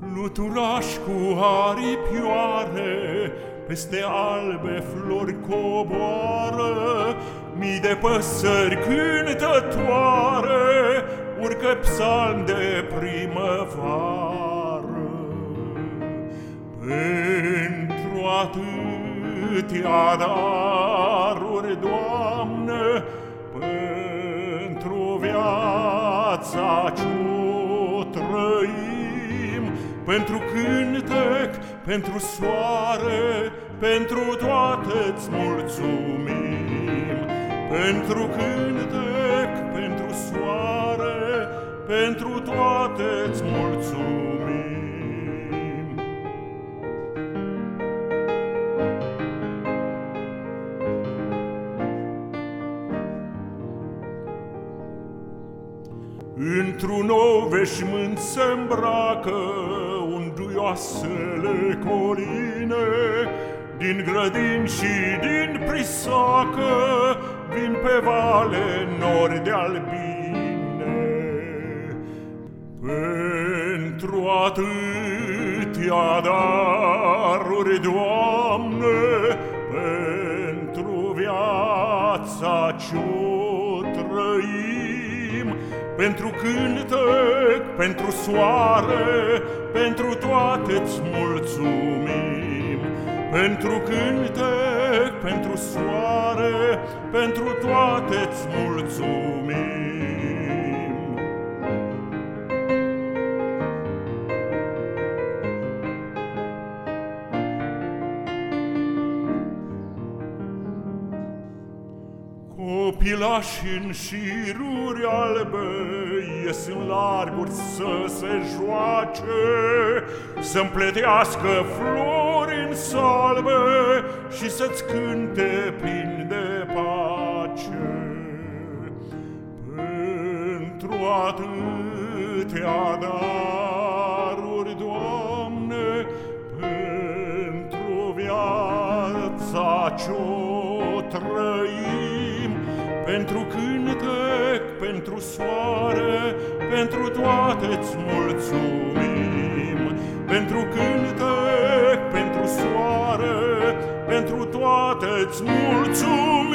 Fluturaș cu aripioare, Peste albe flori coboară, Mii de păsări cântătoare, Urcă psalm de primăvară. Pentru atâtea daruri, Doamne, Pentru viața ce-o trăim, pentru cântec, pentru soare, pentru toate-ți mulțumim. Pentru cântec, pentru soare, pentru toate-ți mulțumim. Într-un nou veșmânt se îmbracă unduioasele coline, Din grădini și din prisacă Vin pe vale nori de albine. Pentru atâtea daruri, Doamne, Pentru viața ce-o trăim, pentru cântec, pentru soare, pentru toate-ți mulțumim. Pentru cântec, pentru soare, pentru toate-ți mulțumim. Copilași în șiruri albe Ies în larguri să se joace Să împletească flori în salbe Și să-ți cânte plin de pace. Pentru atâtea daruri, Doamne Pentru viața ce-o trăim pentru cântec, pentru soare, pentru toate-ți mulțumim. Pentru cântec, pentru soare, pentru toate-ți mulțumim.